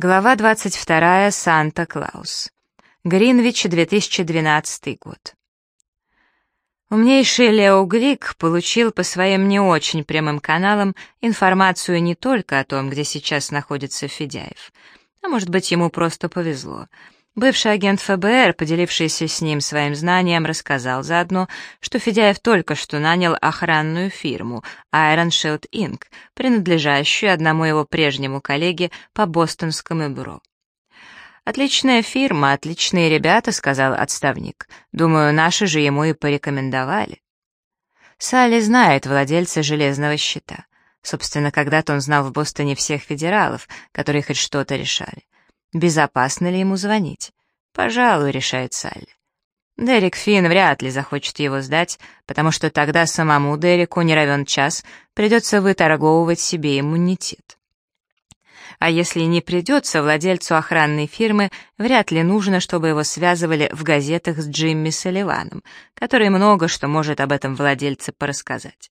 Глава 22. Санта-Клаус. Гринвич, 2012 год. Умнейший Лео Глик получил по своим не очень прямым каналам информацию не только о том, где сейчас находится Федяев, а может быть, ему просто повезло — Бывший агент ФБР, поделившийся с ним своим знанием, рассказал заодно, что Федяев только что нанял охранную фирму Iron Shield Inc., принадлежащую одному его прежнему коллеге по бостонскому бюро. «Отличная фирма, отличные ребята», — сказал отставник. «Думаю, наши же ему и порекомендовали». Салли знает владельца железного щита. Собственно, когда-то он знал в Бостоне всех федералов, которые хоть что-то решали. Безопасно ли ему звонить? Пожалуй, решает Салли. Дерек Финн вряд ли захочет его сдать, потому что тогда самому Дереку не равен час придется выторговывать себе иммунитет. А если не придется, владельцу охранной фирмы вряд ли нужно, чтобы его связывали в газетах с Джимми Салливаном, который много что может об этом владельце порассказать.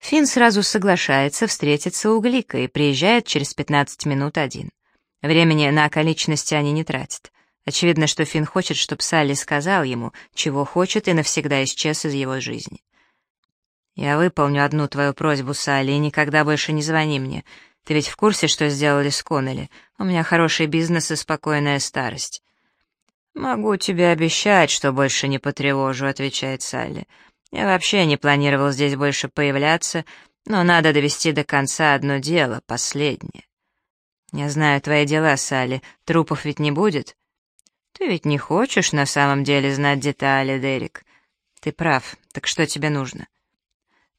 Финн сразу соглашается встретиться у Глика и приезжает через 15 минут один. Времени на околичности они не тратят. Очевидно, что Финн хочет, чтобы Салли сказал ему, чего хочет, и навсегда исчез из его жизни. «Я выполню одну твою просьбу, Салли, и никогда больше не звони мне. Ты ведь в курсе, что сделали с Коннелли? У меня хороший бизнес и спокойная старость». «Могу тебе обещать, что больше не потревожу», — отвечает Салли. Я вообще не планировал здесь больше появляться, но надо довести до конца одно дело, последнее. Я знаю твои дела, Салли, трупов ведь не будет. Ты ведь не хочешь на самом деле знать детали, Дерек. Ты прав, так что тебе нужно?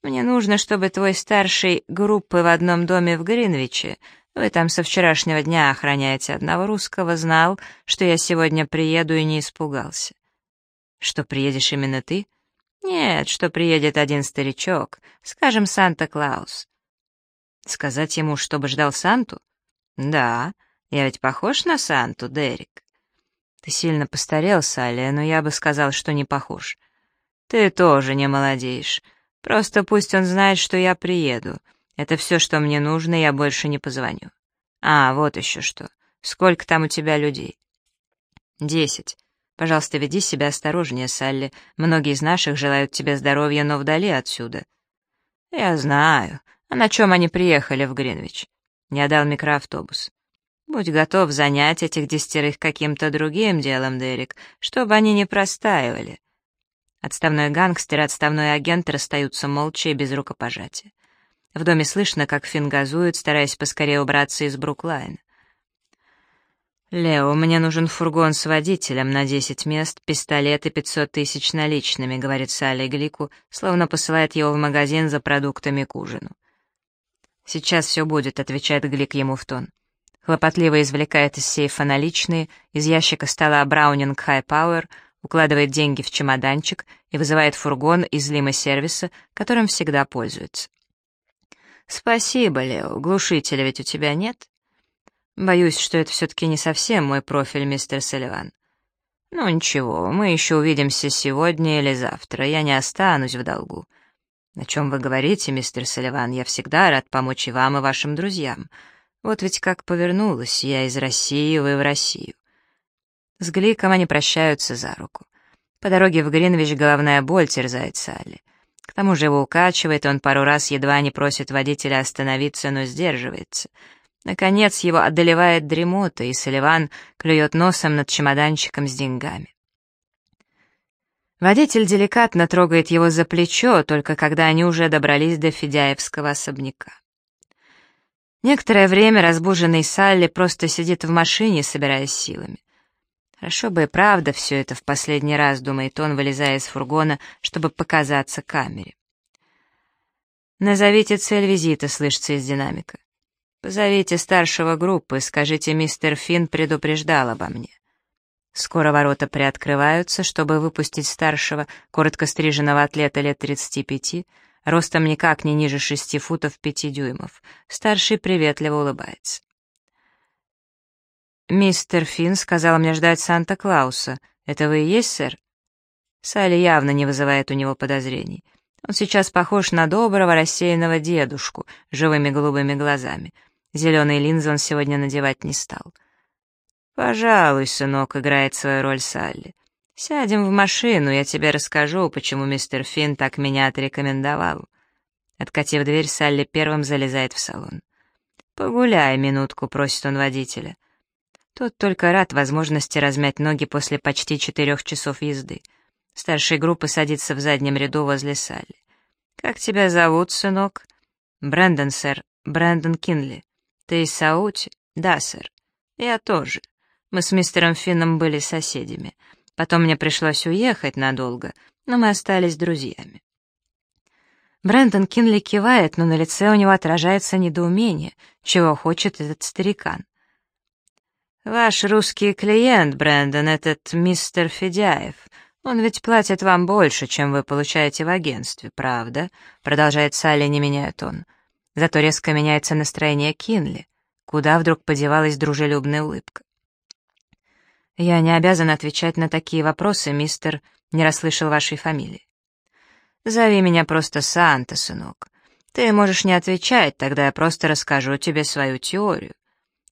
Мне нужно, чтобы твой старший группы в одном доме в Гринвиче, вы там со вчерашнего дня охраняете одного русского, знал, что я сегодня приеду и не испугался. Что приедешь именно ты? — нет, что приедет один старичок, скажем, Санта-Клаус. Сказать ему, чтобы ждал Санту? Да, я ведь похож на Санту, Дерек. Ты сильно постарел, Салли, но я бы сказал, что не похож. Ты тоже не молодеешь. Просто пусть он знает, что я приеду. Это все, что мне нужно, я больше не позвоню. А, вот еще что. Сколько там у тебя людей? Десять. Пожалуйста, веди себя осторожнее, Салли. Многие из наших желают тебе здоровья, но вдали отсюда». «Я знаю. А на чем они приехали в Гринвич?» Я дал микроавтобус. «Будь готов занять этих десятерых каким-то другим делом, Дерек, чтобы они не простаивали». Отставной гангстер и отставной агент расстаются молча и без рукопожатия. В доме слышно, как Финн газует, стараясь поскорее убраться из Бруклайна. «Лео, мне нужен фургон с водителем на 10 мест, пистолет и 500 тысяч наличными», — говорит Салли Глику, словно посылает его в магазин за продуктами к ужину. «Сейчас все будет», — отвечает Глик ему в тон. Хлопотливо извлекает из сейфа наличные, из ящика стола Браунинг High Power, укладывает деньги в чемоданчик и вызывает фургон из лимо-сервиса, которым всегда пользуется. «Спасибо, Лео, глушителя ведь у тебя нет?» Боюсь, что это все-таки не совсем мой профиль, мистер Салливан. Ну ничего, мы еще увидимся сегодня или завтра, я не останусь в долгу. О чем вы говорите, мистер Салливан, я всегда рад помочь и вам, и вашим друзьям. Вот ведь как повернулась, я из России, вы в Россию. С Гликом они прощаются за руку. По дороге в Гринвич головная боль терзает Салли. К тому же его укачивает, он пару раз едва не просит водителя остановиться, но сдерживается — Наконец его одолевает дремота, и Салливан клюет носом над чемоданчиком с деньгами. Водитель деликатно трогает его за плечо, только когда они уже добрались до Федяевского особняка. Некоторое время разбуженный Салли просто сидит в машине, собираясь силами. Хорошо бы и правда все это в последний раз, думает он, вылезая из фургона, чтобы показаться камере. «Назовите цель визита», — слышится из динамика. «Позовите старшего группы, скажите, мистер Финн предупреждал обо мне». Скоро ворота приоткрываются, чтобы выпустить старшего, коротко стриженного атлета лет 35, ростом никак не ниже шести футов пяти дюймов. Старший приветливо улыбается. «Мистер Финн сказал мне ждать Санта-Клауса. Это вы и есть, сэр?» Салли явно не вызывает у него подозрений. Он сейчас похож на доброго рассеянного дедушку живыми голубыми глазами — Зеленые линзы он сегодня надевать не стал. «Пожалуй, сынок, играет свою роль Салли. Сядем в машину, я тебе расскажу, почему мистер Финн так меня отрекомендовал». Откатив дверь, Салли первым залезает в салон. «Погуляй минутку», — просит он водителя. Тот только рад возможности размять ноги после почти четырех часов езды. Старший группы садится в заднем ряду возле Салли. «Как тебя зовут, сынок?» «Брэндон, сэр. Брэндон Кинли. Ты из Саути?» «Да, сэр. Я тоже. Мы с мистером Финном были соседями. Потом мне пришлось уехать надолго, но мы остались друзьями». Брэндон Кинли кивает, но на лице у него отражается недоумение, чего хочет этот старикан. «Ваш русский клиент, Брэндон, этот мистер Федяев, он ведь платит вам больше, чем вы получаете в агентстве, правда?» Продолжает Салли, не меняя тон. Зато резко меняется настроение Кинли. Куда вдруг подевалась дружелюбная улыбка? «Я не обязан отвечать на такие вопросы, мистер, не расслышал вашей фамилии». «Зови меня просто Санта, сынок. Ты можешь не отвечать, тогда я просто расскажу тебе свою теорию.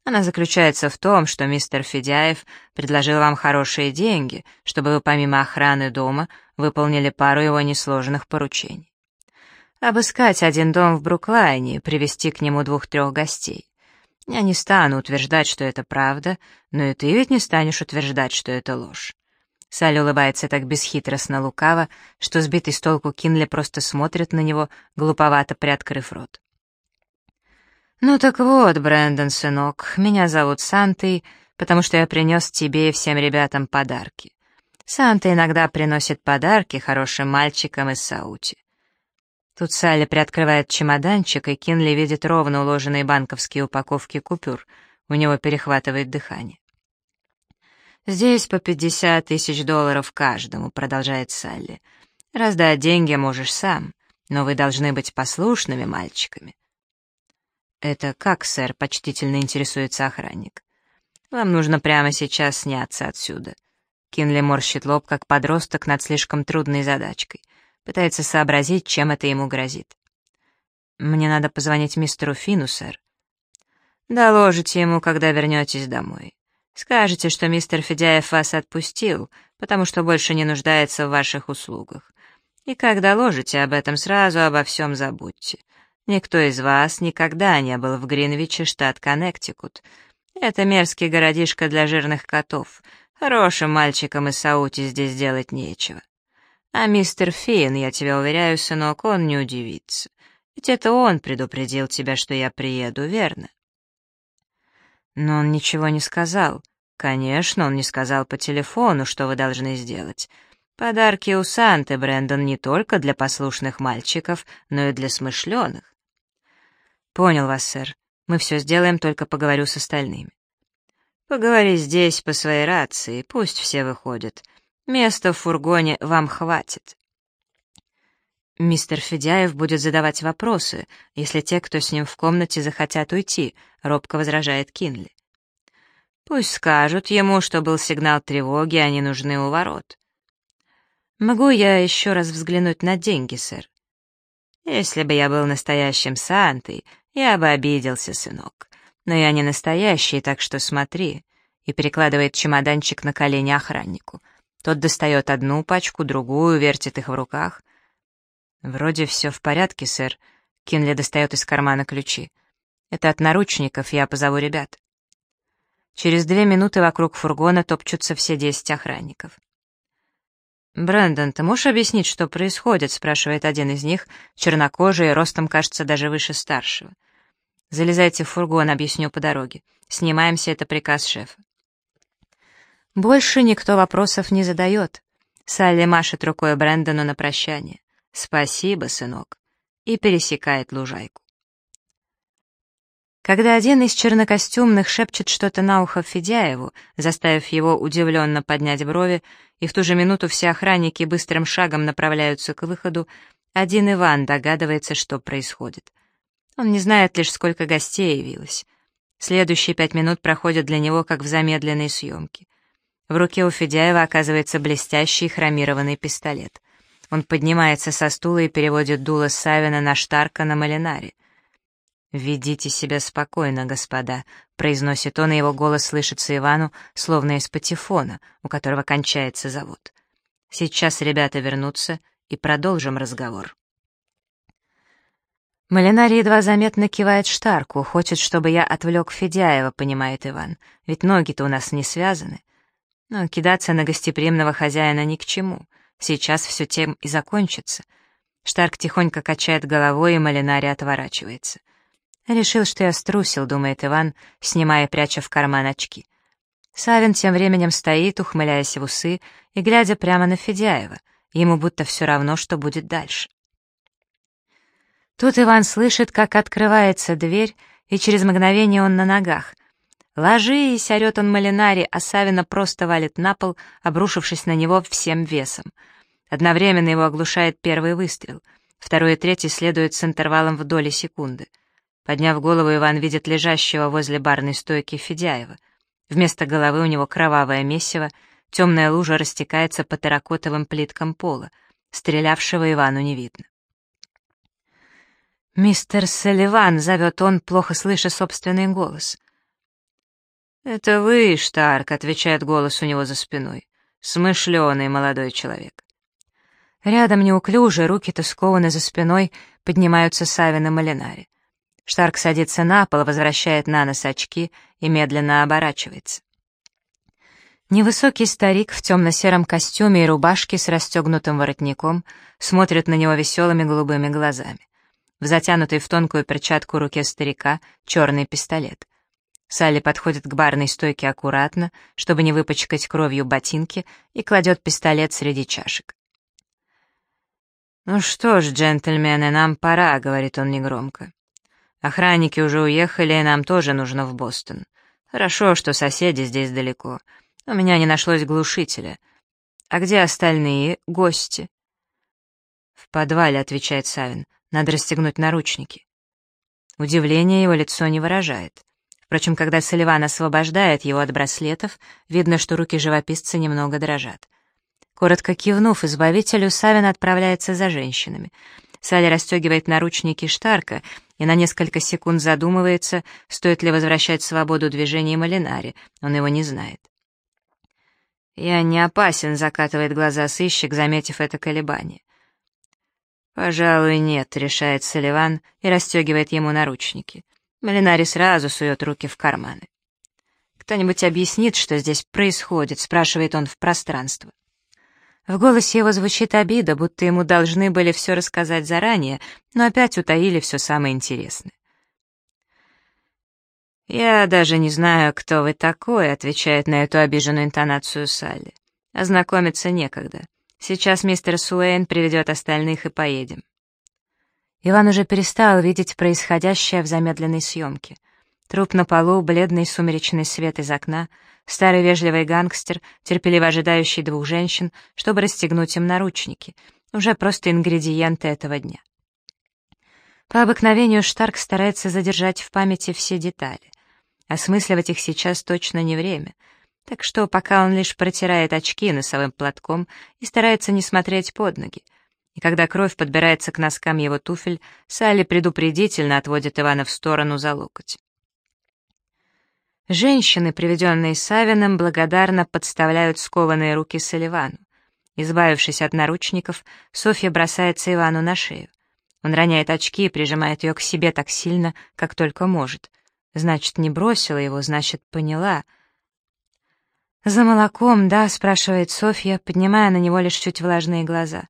Она заключается в том, что мистер Федяев предложил вам хорошие деньги, чтобы вы помимо охраны дома выполнили пару его несложных поручений. Обыскать один дом в Бруклайне, привести к нему двух-трех гостей. Я не стану утверждать, что это правда, но и ты ведь не станешь утверждать, что это ложь. Салли улыбается так бесхитростно лукаво, что сбитый с толку Кинли просто смотрит на него, глуповато приоткрыв рот. «Ну так вот, Брэндон, сынок, меня зовут Сантой, потому что я принес тебе и всем ребятам подарки. Санта иногда приносит подарки хорошим мальчикам из Саути». Тут Салли приоткрывает чемоданчик, и Кинли видит ровно уложенные банковские упаковки купюр. У него перехватывает дыхание. «Здесь по пятьдесят тысяч долларов каждому», — продолжает Салли. «Раздать деньги можешь сам, но вы должны быть послушными мальчиками. «Это как, сэр?» — почтительно интересуется охранник. «Вам нужно прямо сейчас сняться отсюда». Кинли морщит лоб, как подросток над слишком трудной задачкой. Пытается сообразить, чем это ему грозит. «Мне надо позвонить мистеру Фину, сэр». «Доложите ему, когда вернетесь домой. Скажете, что мистер Федяев вас отпустил, потому что больше не нуждается в ваших услугах. И как доложите об этом, сразу обо всем забудьте. Никто из вас никогда не был в Гринвиче, штат Коннектикут. Это мерзкий городишко для жирных котов. Хорошим мальчикам из Саути здесь делать нечего. А мистер Финн, я тебя уверяю, сынок, он не удивится. Ведь это он предупредил тебя, что я приеду, верно? Но он ничего не сказал. Конечно, он не сказал по телефону, что вы должны сделать. Подарки у Санты, Брэндон, не только для послушных мальчиков, но и для смышленых. «Понял вас, сэр. Мы все сделаем, только поговорю с остальными». «Поговори здесь по своей рации, пусть все выходят. Места в фургоне вам хватит». «Мистер Федяев будет задавать вопросы, если те, кто с ним в комнате, захотят уйти», — робко возражает Кинли. «Пусть скажут ему, что был сигнал тревоги, они нужны у ворот». «Могу я еще раз взглянуть на деньги, сэр?» «Если бы я был настоящим Сантой, я бы обиделся, сынок. Но я не настоящий, так что смотри. И перекладывает чемоданчик на колени охраннику. Тот достает одну пачку, другую, вертит их в руках. Вроде все в порядке, сэр. Кинли достает из кармана ключи. Это от наручников, я позову ребят. Через две минуты вокруг фургона топчутся все десять охранников. «Брэндон, ты можешь объяснить, что происходит?» — спрашивает один из них, чернокожий, ростом, кажется, даже выше старшего. «Залезайте в фургон, объясню по дороге. Снимаемся, это приказ шефа». Больше никто вопросов не задает. Салли машет рукой Брэндону на прощание. «Спасибо, сынок», и пересекает лужайку. Когда один из чернокостюмных шепчет что-то на ухо Федяеву, заставив его удивленно поднять брови, и в ту же минуту все охранники быстрым шагом направляются к выходу, один Иван догадывается, что происходит. Он не знает лишь, сколько гостей явилось. Следующие пять минут проходят для него, как в замедленной съемке. В руке у Федяева оказывается блестящий хромированный пистолет. Он поднимается со стула и переводит дуло Савина на Штарка на Малинаре. «Ведите себя спокойно, господа», — произносит он, и его голос слышится Ивану, словно из патефона, у которого кончается завод. «Сейчас ребята вернутся, и продолжим разговор». Малинари едва заметно кивает Штарку, хочет, чтобы я отвлек Федяева, понимает Иван, ведь ноги-то у нас не связаны. Но кидаться на гостеприимного хозяина ни к чему, сейчас все тем и закончится. Штарк тихонько качает головой, и Малинари отворачивается. Решил, что я струсил, думает Иван, снимая и пряча в карман очки. Савин тем временем стоит, ухмыляясь в усы и глядя прямо на Федяева. Ему будто все равно, что будет дальше. Тут Иван слышит, как открывается дверь, и через мгновение он на ногах. «Ложись!» — орет он Малинари, а Савина просто валит на пол, обрушившись на него всем весом. Одновременно его оглушает первый выстрел. Второй и третий следуют с интервалом в доли секунды. Подняв голову, Иван видит лежащего возле барной стойки Федяева. Вместо головы у него кровавое месиво, темная лужа растекается по терракотовым плиткам пола. Стрелявшего Ивану не видно. «Мистер Салливан», — зовет он, плохо слыша собственный голос. «Это вы, Штарк», — отвечает голос у него за спиной. Смышленый молодой человек. Рядом неуклюже, руки-то скованы за спиной, поднимаются Савин и Малинари. Штарк садится на пол, возвращает на нос очки и медленно оборачивается. Невысокий старик в темно-сером костюме и рубашке с расстегнутым воротником смотрит на него веселыми голубыми глазами. В затянутой в тонкую перчатку руке старика черный пистолет. Салли подходит к барной стойке аккуратно, чтобы не выпачкать кровью ботинки, и кладет пистолет среди чашек. «Ну что ж, джентльмены, нам пора», — говорит он негромко. «Охранники уже уехали, и нам тоже нужно в Бостон. Хорошо, что соседи здесь далеко. У меня не нашлось глушителя. А где остальные гости?» «В подвале», — отвечает Савин. Надо расстегнуть наручники. Удивление его лицо не выражает. Впрочем, когда Салливан освобождает его от браслетов, видно, что руки живописца немного дрожат. Коротко кивнув избавителю, Савин отправляется за женщинами. Салли расстегивает наручники Штарка и на несколько секунд задумывается, стоит ли возвращать свободу движения Малинари, он его не знает. «Я не опасен», — закатывает глаза сыщик, заметив это колебание. «Пожалуй, нет», — решает Салливан и расстегивает ему наручники. Малинари сразу сует руки в карманы. «Кто-нибудь объяснит, что здесь происходит?» — спрашивает он в пространство. В голосе его звучит обида, будто ему должны были все рассказать заранее, но опять утаили все самое интересное. «Я даже не знаю, кто вы такой», — отвечает на эту обиженную интонацию Салли. «Ознакомиться некогда. Сейчас мистер Суэйн приведет остальных и поедем». Иван уже перестал видеть происходящее в замедленной съемке. Труп на полу, бледный сумеречный свет из окна, старый вежливый гангстер, терпеливо ожидающий двух женщин, чтобы расстегнуть им наручники, уже просто ингредиенты этого дня. По обыкновению Штарк старается задержать в памяти все детали. Осмысливать их сейчас точно не время — так что пока он лишь протирает очки носовым платком и старается не смотреть под ноги. И когда кровь подбирается к носкам его туфель, Салли предупредительно отводит Ивана в сторону за локоть. Женщины, приведенные Савином, благодарно подставляют скованные руки Салливану. Избавившись от наручников, Софья бросается Ивану на шею. Он роняет очки и прижимает ее к себе так сильно, как только может. Значит, не бросила его, значит, поняла — «За молоком, да?» — спрашивает Софья, поднимая на него лишь чуть влажные глаза.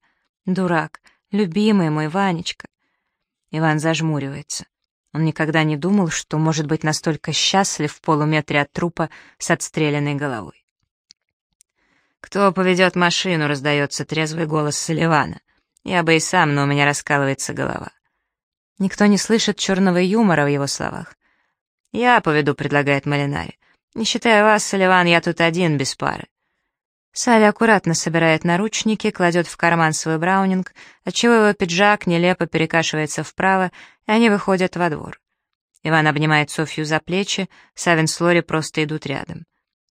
«Дурак, любимый мой Ванечка». Иван зажмуривается. Он никогда не думал, что может быть настолько счастлив в полуметре от трупа с отстрелянной головой. «Кто поведет машину?» — раздается трезвый голос Салливана. «Я бы и сам, но у меня раскалывается голова». Никто не слышит черного юмора в его словах. «Я поведу», — предлагает Малинари. Не считая вас, Салливан, я тут один, без пары. Салли аккуратно собирает наручники, кладет в карман свой браунинг, отчего его пиджак нелепо перекашивается вправо, и они выходят во двор. Иван обнимает Софью за плечи, Савин с Лори просто идут рядом.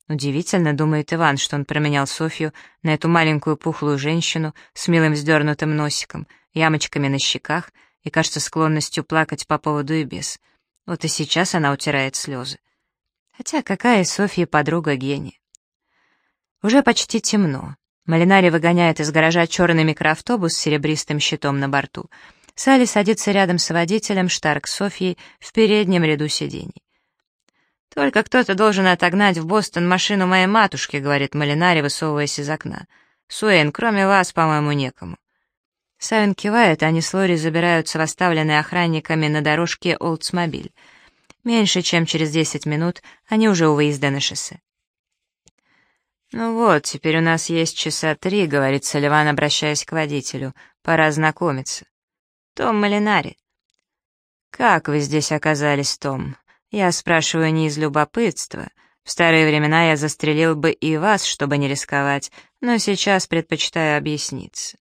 Удивительно, думает Иван, что он променял Софью на эту маленькую пухлую женщину с милым вздернутым носиком, ямочками на щеках и, кажется, склонностью плакать по поводу и без. Вот и сейчас она утирает слезы. Хотя какая Софья подруга гения. Уже почти темно. Малинари выгоняет из гаража черный микроавтобус с серебристым щитом на борту. Салли садится рядом с водителем, Штарк Софьей, в переднем ряду сидений. «Только кто-то должен отогнать в Бостон машину моей матушки», — говорит Малинари, высовываясь из окна. «Суэйн, кроме вас, по-моему, некому». Савин кивает, и они с Лори забираются в оставленный охранниками на дорожке Олдсмобиль. Меньше чем через десять минут они уже у выезда на шоссе. «Ну вот, теперь у нас есть часа три», — говорит Салливан, обращаясь к водителю. «Пора знакомиться». «Том Малинари». «Как вы здесь оказались, Том?» Я спрашиваю не из любопытства. В старые времена я застрелил бы и вас, чтобы не рисковать, но сейчас предпочитаю объясниться.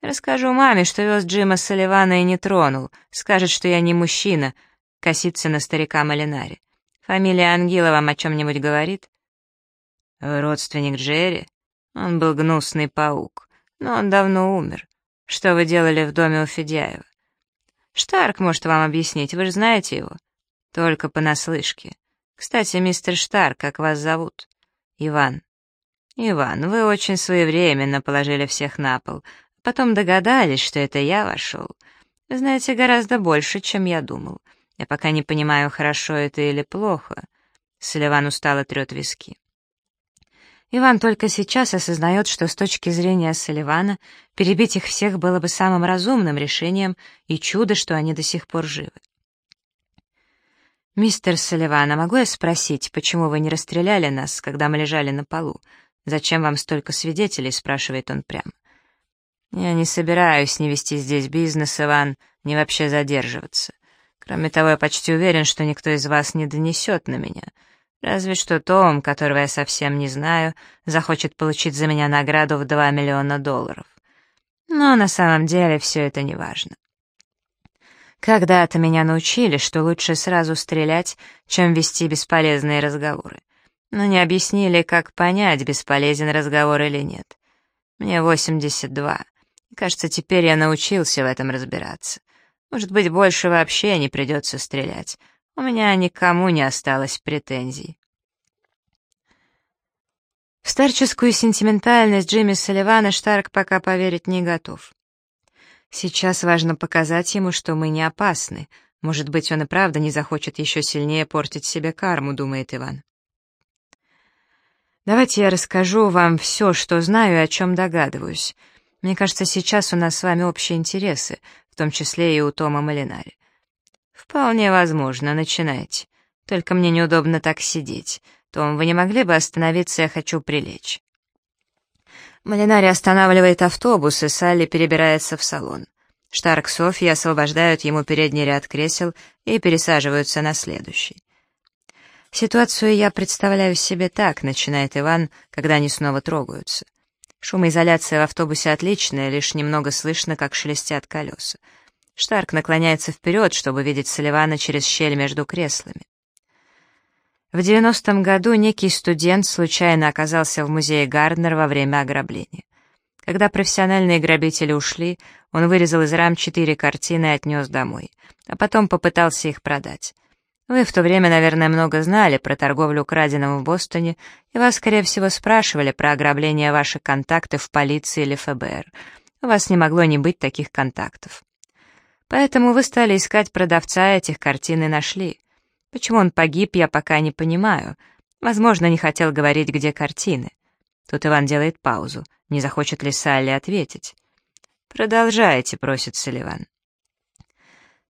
Расскажу маме, что вез Джима Салливана и не тронул. Скажет, что я не мужчина. Косится на старика Малинари. Фамилия Ангила вам о чем-нибудь говорит? Родственник Джерри? Он был гнусный паук, но он давно умер. Что вы делали в доме у Федяева? Штарк может вам объяснить, вы же знаете его. Только понаслышке. Кстати, мистер Штарк, как вас зовут? Иван. Иван, вы очень своевременно положили всех на пол. Потом догадались, что это я вошел. Вы знаете гораздо больше, чем я думал. Я пока не понимаю, хорошо это или плохо. Салливан устало трет виски. Иван только сейчас осознает, что с точки зрения Салливана перебить их всех было бы самым разумным решением, и чудо, что они до сих пор живы. «Мистер Салливан, а могу я спросить, почему вы не расстреляли нас, когда мы лежали на полу? Зачем вам столько свидетелей?» — спрашивает он прямо. «Я не собираюсь не вести здесь бизнес, Иван, не вообще задерживаться. Кроме того, я почти уверен, что никто из вас не донесет на меня». Разве что Том, которого я совсем не знаю, захочет получить за меня награду в 2 миллиона долларов. Но на самом деле все это не важно. Когда-то меня научили, что лучше сразу стрелять, чем вести бесполезные разговоры. Но не объяснили, как понять, бесполезен разговор или нет. Мне 82. И, кажется, теперь я научился в этом разбираться. Может быть, больше вообще не придется стрелять. У меня никому не осталось претензий. В старческую сентиментальность Джимми Салливана Штарк пока поверить не готов. Сейчас важно показать ему, что мы не опасны. Может быть, он и правда не захочет еще сильнее портить себе карму, думает Иван. Давайте я расскажу вам все, что знаю и о чем догадываюсь. Мне кажется, сейчас у нас с вами общие интересы, в том числе и у Тома Малинари. «Вполне возможно, начинайте. Только мне неудобно так сидеть. Том, вы не могли бы остановиться, я хочу прилечь». Малинари останавливает автобус, и Салли перебирается в салон. Штарк Софья освобождают ему передний ряд кресел и пересаживаются на следующий. «Ситуацию я представляю себе так», — начинает Иван, когда они снова трогаются. Шумоизоляция в автобусе отличная, лишь немного слышно, как шелестят колеса. Штарк наклоняется вперед, чтобы видеть Салливана через щель между креслами. В 90-м году некий студент случайно оказался в музее Гарднер во время ограбления. Когда профессиональные грабители ушли, он вырезал из рам четыре картины и отнес домой, а потом попытался их продать. Вы в то время, наверное, много знали про торговлю краденым в Бостоне, и вас, скорее всего, спрашивали про ограбление ваших контактов в полиции или ФБР. У вас не могло не быть таких контактов. Поэтому вы стали искать продавца этих картин и нашли. Почему он погиб, я пока не понимаю. Возможно, не хотел говорить, где картины. Тут Иван делает паузу. Не захочет ли Салли ответить? «Продолжайте», — просит Салливан.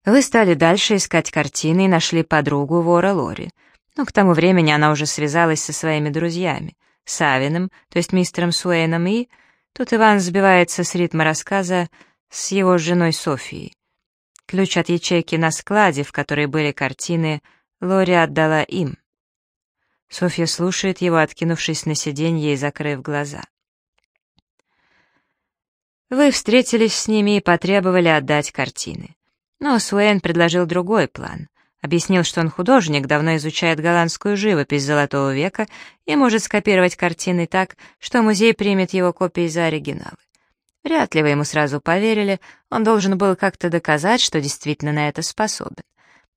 Вы стали дальше искать картины и нашли подругу вора Лори. Но к тому времени она уже связалась со своими друзьями. Савиным, то есть мистером Суэйном и... Тут Иван сбивается с ритма рассказа с его женой Софией. Ключ от ячейки на складе, в которой были картины, Лори отдала им. Софья слушает его, откинувшись на сиденье и закрыв глаза. Вы встретились с ними и потребовали отдать картины. Но Суэн предложил другой план. Объяснил, что он художник, давно изучает голландскую живопись Золотого века и может скопировать картины так, что музей примет его копии за оригиналы. Вряд ли вы ему сразу поверили, он должен был как-то доказать, что действительно на это способен.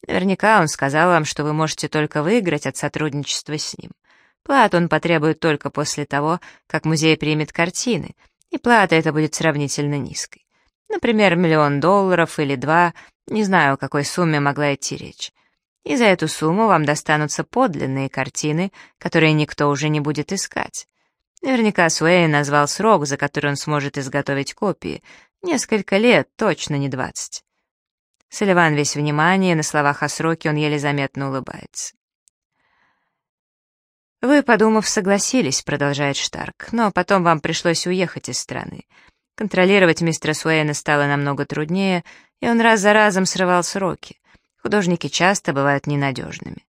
Наверняка он сказал вам, что вы можете только выиграть от сотрудничества с ним. Плату он потребует только после того, как музей примет картины, и плата эта будет сравнительно низкой. Например, миллион долларов или два, не знаю, о какой сумме могла идти речь. И за эту сумму вам достанутся подлинные картины, которые никто уже не будет искать. Наверняка Суэй назвал срок, за который он сможет изготовить копии. Несколько лет, точно не двадцать. Соливан весь внимание, на словах о сроке он еле заметно улыбается. «Вы, подумав, согласились», — продолжает Штарк, «но потом вам пришлось уехать из страны. Контролировать мистера Суэйна стало намного труднее, и он раз за разом срывал сроки. Художники часто бывают ненадежными.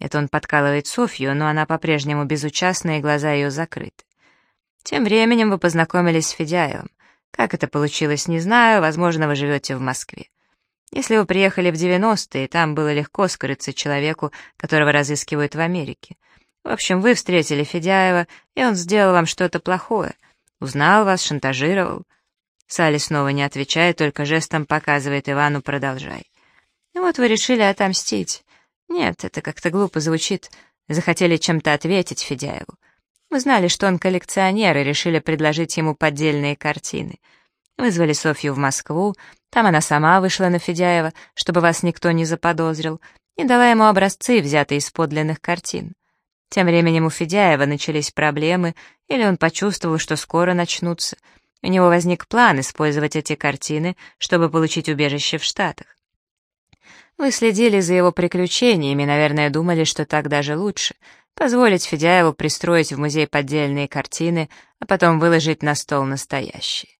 Это он подкалывает Софью, но она по-прежнему безучастна, и глаза ее закрыты. Тем временем вы познакомились с Федяевым. Как это получилось, не знаю, возможно, вы живете в Москве. Если вы приехали в 90-е, там было легко скрыться человеку, которого разыскивают в Америке. В общем, вы встретили Федяева, и он сделал вам что-то плохое. Узнал вас, шантажировал. Салли снова не отвечает, только жестом показывает Ивану «продолжай». И вот вы решили отомстить. Нет, это как-то глупо звучит. Захотели чем-то ответить Федяеву. Вы знали, что он коллекционер, и решили предложить ему поддельные картины. Вызвали Софью в Москву, там она сама вышла на Федяева, чтобы вас никто не заподозрил, и дала ему образцы, взятые из подлинных картин. Тем временем у Федяева начались проблемы, или он почувствовал, что скоро начнутся. У него возник план использовать эти картины, чтобы получить убежище в Штатах. Вы следили за его приключениями, наверное, думали, что так даже лучше. Позволить Федяеву пристроить в музей поддельные картины, а потом выложить на стол настоящие.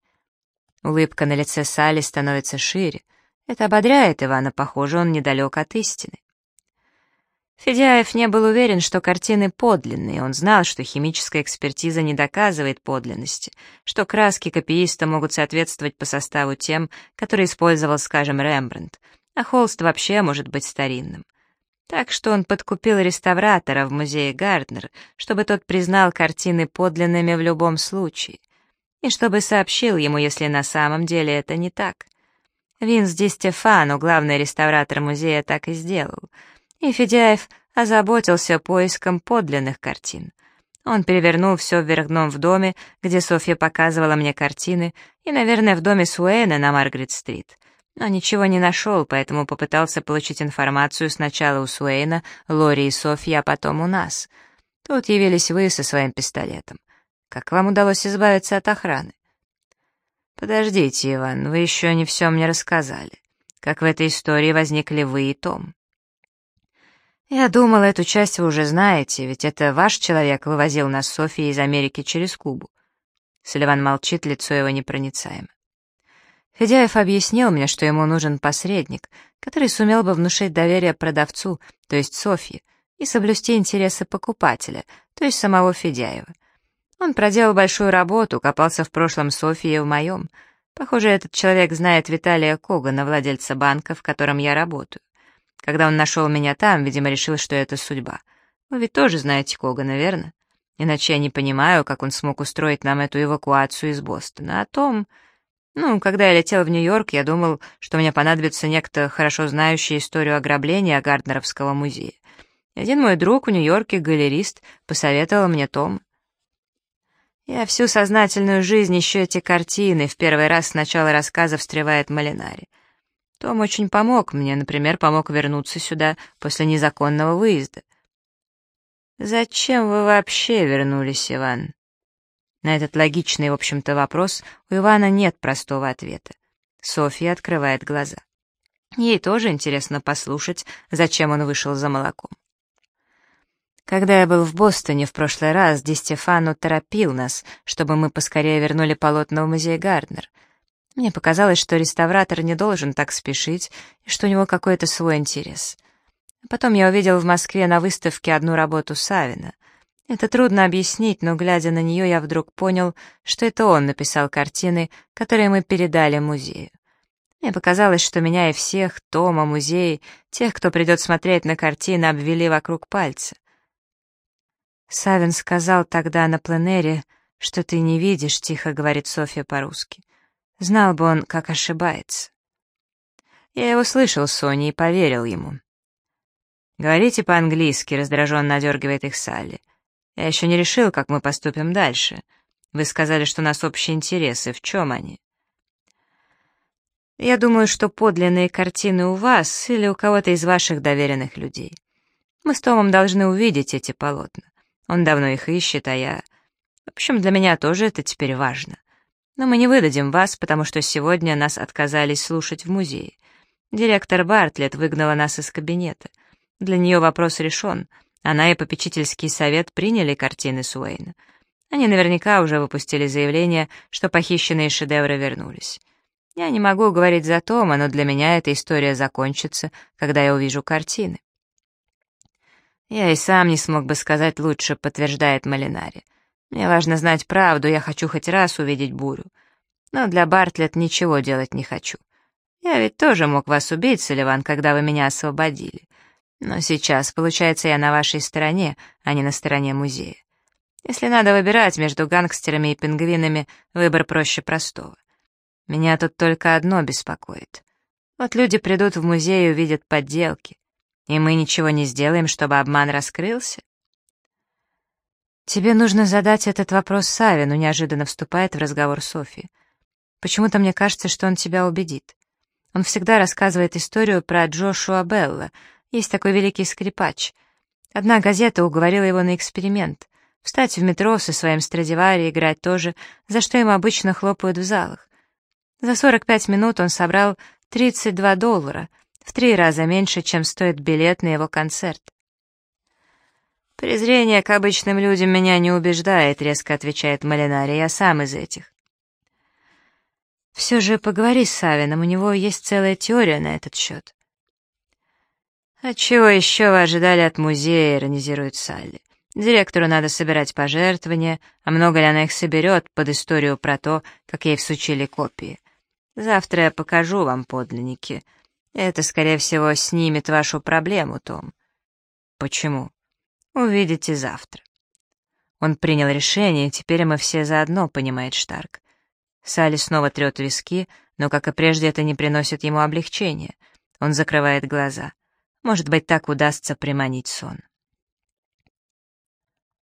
Улыбка на лице Сали становится шире. Это ободряет Ивана, похоже, он недалек от истины. Федяев не был уверен, что картины подлинные, он знал, что химическая экспертиза не доказывает подлинности, что краски копииста могут соответствовать по составу тем, которые использовал, скажем, Рембрандт, а холст вообще может быть старинным. Так что он подкупил реставратора в музее Гарднер, чтобы тот признал картины подлинными в любом случае, и чтобы сообщил ему, если на самом деле это не так. Винс Ди Стефано, главный реставратор музея, так и сделал — и Федяев озаботился поиском подлинных картин. Он перевернул все вверх дном в доме, где Софья показывала мне картины, и, наверное, в доме Суэна на Маргарет-стрит. Но ничего не нашел, поэтому попытался получить информацию сначала у Суэйна, Лори и Софьи, а потом у нас. Тут явились вы со своим пистолетом. Как вам удалось избавиться от охраны? Подождите, Иван, вы еще не все мне рассказали. Как в этой истории возникли вы и Том? «Я думал, эту часть вы уже знаете, ведь это ваш человек вывозил нас с Софией из Америки через Кубу». Селиван молчит, лицо его непроницаемо. Федяев объяснил мне, что ему нужен посредник, который сумел бы внушить доверие продавцу, то есть Софье, и соблюсти интересы покупателя, то есть самого Федяева. Он проделал большую работу, копался в прошлом Софьи и в моем. Похоже, этот человек знает Виталия Когана, владельца банка, в котором я работаю. Когда он нашел меня там, видимо, решил, что это судьба. Вы ведь тоже знаете Когана, верно? Иначе я не понимаю, как он смог устроить нам эту эвакуацию из Бостона. О том... Ну, когда я летел в Нью-Йорк, я думал, что мне понадобится некто, хорошо знающий историю ограбления Гарднеровского музея. один мой друг в Нью-Йорке, галерист, посоветовал мне Том. Я всю сознательную жизнь ищу эти картины, в первый раз с начала рассказа встревает Малинари. Том очень помог мне, например, помог вернуться сюда после незаконного выезда. «Зачем вы вообще вернулись, Иван?» На этот логичный, в общем-то, вопрос у Ивана нет простого ответа. Софья открывает глаза. Ей тоже интересно послушать, зачем он вышел за молоком. Когда я был в Бостоне в прошлый раз, Ди Стефано торопил нас, чтобы мы поскорее вернули полотна в музей Гарднер — мне показалось, что реставратор не должен так спешить, и что у него какой-то свой интерес. Потом я увидел в Москве на выставке одну работу Савина. Это трудно объяснить, но, глядя на нее, я вдруг понял, что это он написал картины, которые мы передали музею. Мне показалось, что меня и всех, Тома, музей, тех, кто придет смотреть на картины, обвели вокруг пальца. Савин сказал тогда на пленэре, что ты не видишь, тихо говорит Софья по-русски. Знал бы он, как ошибается. Я его слышал, Соня, и поверил ему. «Говорите по-английски», — раздраженно одергивает их Салли. «Я еще не решил, как мы поступим дальше. Вы сказали, что у нас общие интересы. В чем они?» «Я думаю, что подлинные картины у вас или у кого-то из ваших доверенных людей. Мы с Томом должны увидеть эти полотна. Он давно их ищет, а я... В общем, для меня тоже это теперь важно. Но мы не выдадим вас, потому что сегодня нас отказались слушать в музее. Директор Бартлетт выгнала нас из кабинета. Для нее вопрос решен. Она и попечительский совет приняли картины Суэйна. Они наверняка уже выпустили заявление, что похищенные шедевры вернулись. Я не могу говорить за Тома, но для меня эта история закончится, когда я увижу картины. Я и сам не смог бы сказать лучше, подтверждает Малинари. Мне важно знать правду, я хочу хоть раз увидеть бурю. Но для Бартлетт ничего делать не хочу. Я ведь тоже мог вас убить, Салливан, когда вы меня освободили. Но сейчас, получается, я на вашей стороне, а не на стороне музея. Если надо выбирать между гангстерами и пингвинами, выбор проще простого. Меня тут только одно беспокоит. Вот люди придут в музей и увидят подделки, и мы ничего не сделаем, чтобы обман раскрылся. «Тебе нужно задать этот вопрос Савину», — неожиданно вступает в разговор Софи. «Почему-то мне кажется, что он тебя убедит. Он всегда рассказывает историю про Джошуа Белла, есть такой великий скрипач. Одна газета уговорила его на эксперимент. Встать в метро со своим Страдивари играть тоже, за что ему обычно хлопают в залах. За 45 минут он собрал 32 доллара, в три раза меньше, чем стоит билет на его концерт. «Презрение к обычным людям меня не убеждает», — резко отвечает Малинари, — «я сам из этих». «Все же поговори с Савином, у него есть целая теория на этот счет». «А чего еще вы ожидали от музея?» — иронизирует Салли. «Директору надо собирать пожертвования, а много ли она их соберет под историю про то, как ей всучили копии. Завтра я покажу вам подлинники. Это, скорее всего, снимет вашу проблему, Том». «Почему?» «Увидите завтра». Он принял решение, теперь мы все заодно, понимает Штарк. Салли снова трет виски, но, как и прежде, это не приносит ему облегчения. Он закрывает глаза. Может быть, так удастся приманить сон.